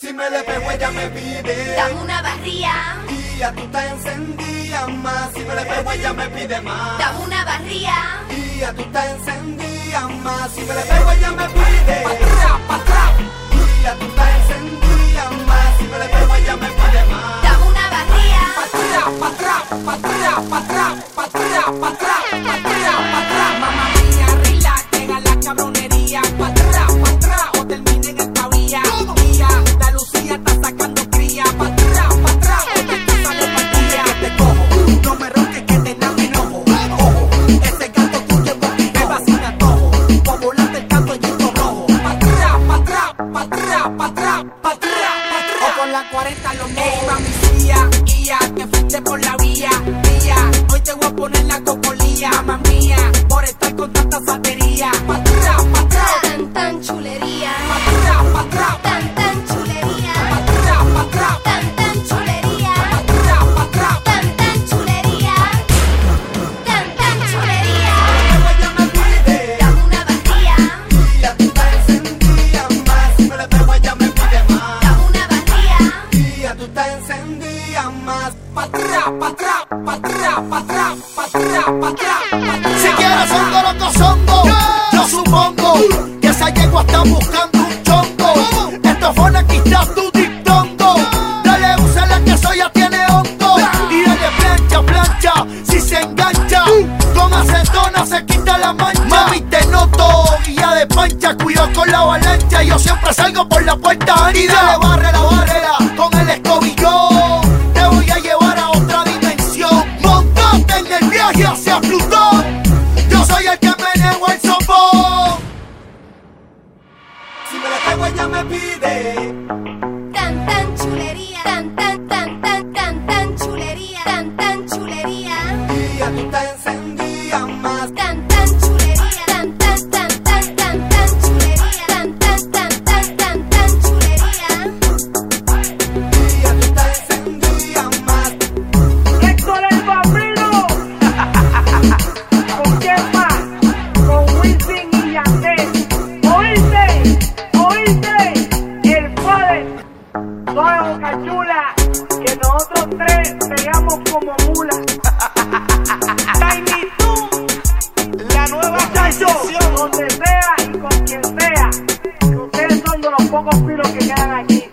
Si me le pego ella me pide. Dame una barría, Y ya tú estás encendida más Si me le pego ella me pide más. Dame una barría, Y ya tú estás encendida más Si me le pego ella me pide. Pa' atrás, pa' atrás. Y ya tú estás encendida más Si me le pego ella me pide más. Dame una barría, Pa' atrás, pa' atrás, pa' atrás, pa' atrás, pa' atrás, pa' atrás, pa' atrás, atrás, pa' atrás, pa' atrás, pa' atrás. O con la 40 los mojos, mami, silla, guía, que fuiste por la vía, vía. Hoy te voy a poner la cocolía, mamá encendida más Pa' atrás, pa' atrás, pa' atrás, pa' atrás, pa' atrás, pa' atrás, pa' atrás. Si quieres son loco zongo, yo supongo que esa yegua está buscando un chongo. Esto fue una quita tu diptongo. Dale, úsala que eso ya tiene hongo. Y dale plancha, plancha, si se engancha. Con acetona se quita la mancha. Mami, te noto, guía de pancha. Cuidado con la avalancha. Yo siempre salgo por la puerta. Y dale, barrera, barrera, viaje hacia Plutón. Yo soy el que meneo el sopón. Si me le pego ella me pide tan tan chulería, tan Toda boca chula. Que nosotros tres pegamos como mulas. Tiny Toon. La nueva canción. Donde sea y con quien sea. Que ustedes son de los pocos pilos que quedan aquí.